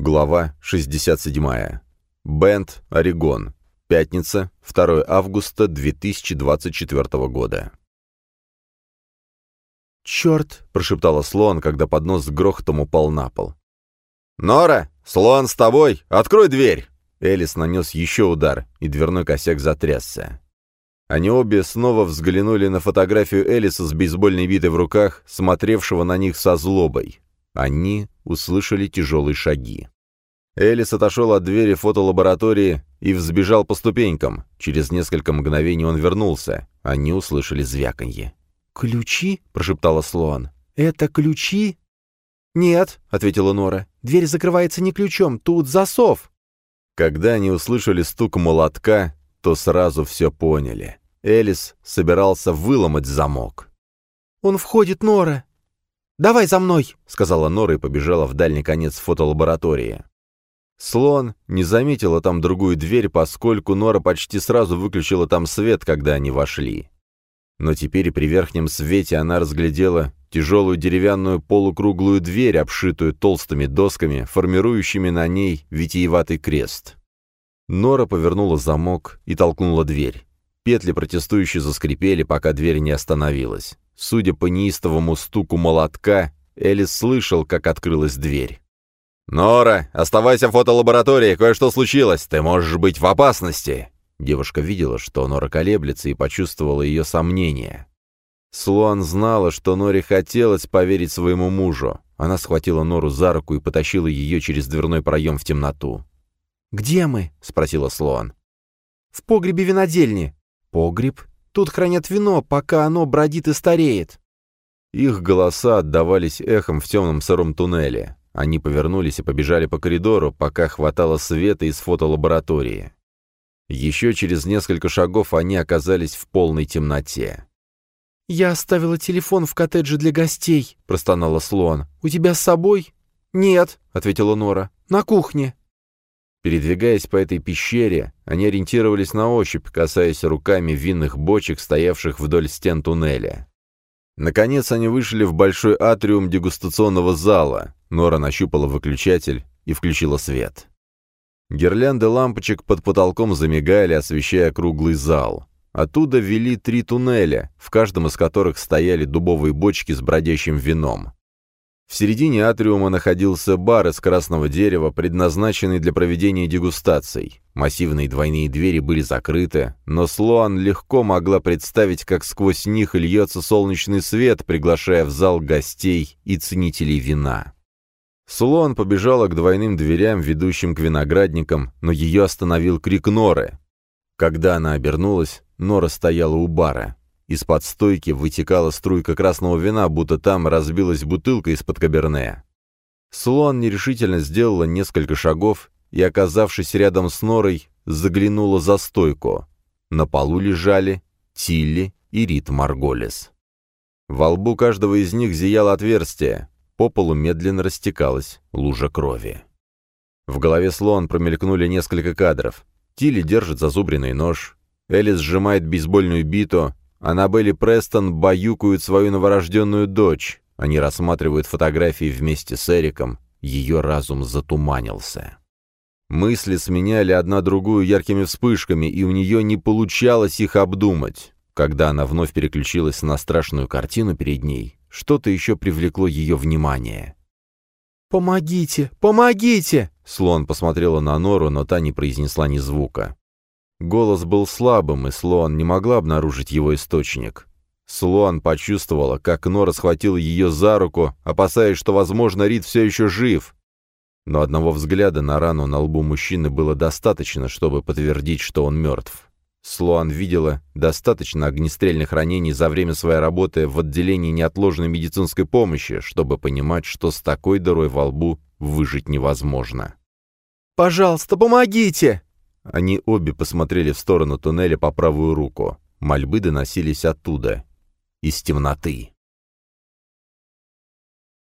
Глава 67. Бенд, Орегон. Пятница, 2 августа 2024 года. «Черт!» — прошептала Слон, когда поднос с грохотом упал на пол. «Нора! Слон с тобой! Открой дверь!» Элис нанес еще удар, и дверной косяк затрясся. Они обе снова взглянули на фотографию Элиса с бейсбольной битой в руках, смотревшего на них со злобой. Они услышали тяжелые шаги. Элис отошел от двери фотолаборатории и взбежал по ступенькам. Через несколько мгновений он вернулся. Они услышали звяканье. «Ключи?» — прошептала Слоан. «Это ключи?» «Нет», — ответила Нора. «Дверь закрывается не ключом, тут засов». Когда они услышали стук молотка, то сразу все поняли. Элис собирался выломать замок. «Он входит, Нора!» «Давай за мной!» — сказала Нора и побежала в дальний конец фотолаборатории. Слон не заметила там другую дверь, поскольку Нора почти сразу выключила там свет, когда они вошли. Но теперь при верхнем свете она разглядела тяжелую деревянную полукруглую дверь, обшитую толстыми досками, формирующими на ней витиеватый крест. Нора повернула замок и толкнула дверь. Петли протестующе заскрипели, пока дверь не остановилась. Судя по неистовому стуку молотка, Элис слышал, как открылась дверь. «Нора, оставайся в фотолаборатории, кое-что случилось, ты можешь быть в опасности!» Девушка видела, что Нора колеблется, и почувствовала ее сомнения. Слуан знала, что Норе хотелось поверить своему мужу. Она схватила Нору за руку и потащила ее через дверной проем в темноту. «Где мы?» — спросила Слоан. «В погребе винодельни». «Погреб? Тут хранят вино, пока оно бродит и стареет». Их голоса отдавались эхом в темном сыром туннеле. Они повернулись и побежали по коридору, пока хватало света из фотолаборатории. Еще через несколько шагов они оказались в полной темноте. «Я оставила телефон в коттедже для гостей», — простонала Слоан. «У тебя с собой?» «Нет», — ответила Нора. «На кухне». Передвигаясь по этой пещере, они ориентировались на ощупь, касаясь руками винных бочек, стоявших вдоль стен туннеля. Наконец они вышли в большой атриум дегустационного зала. Нора нащупала выключатель и включила свет. Гирлянды лампочек под потолком замигали, освещая круглый зал. Оттуда вели три туннеля, в каждом из которых стояли дубовые бочки с бродящим вином. В середине атриума находился бар из красного дерева, предназначенный для проведения дегустаций. Массивные двойные двери были закрыты, но Слоан легко могла представить, как сквозь них льется солнечный свет, приглашая в зал гостей и ценителей вина. Слоан побежала к двойным дверям, ведущим к виноградникам, но ее остановил крик Норы. Когда она обернулась, Нора стояла у бара. Из-под стойки вытекала струйка красного вина, будто там разбилась бутылка из-под каберне. Слон нерешительно сделала несколько шагов и, оказавшись рядом с Норой, заглянула за стойку. На полу лежали Тилли и Рит Марголес. Во лбу каждого из них зияло отверстие. По полу медленно растекалась лужа крови. В голове слон промелькнули несколько кадров. Тилли держит зазубренный нож. Элис сжимает бейсбольную биту, Аннабель и Престон баюкают свою новорожденную дочь. Они рассматривают фотографии вместе с Эриком. Ее разум затуманился. Мысли сменяли одна другую яркими вспышками, и у нее не получалось их обдумать. Когда она вновь переключилась на страшную картину перед ней, что-то еще привлекло ее внимание. «Помогите! Помогите!» Слон посмотрела на Нору, но та не произнесла ни звука. Голос был слабым, и Слоан не могла обнаружить его источник. Слоан почувствовала, как Нора схватила ее за руку, опасаясь, что, возможно, Рид все еще жив. Но одного взгляда на рану на лбу мужчины было достаточно, чтобы подтвердить, что он мертв. Слоан видела достаточно огнестрельных ранений за время своей работы в отделении неотложной медицинской помощи, чтобы понимать, что с такой дырой во лбу выжить невозможно. «Пожалуйста, помогите!» Они обе посмотрели в сторону туннеля по правую руку. Мольбы доносились оттуда, из темноты.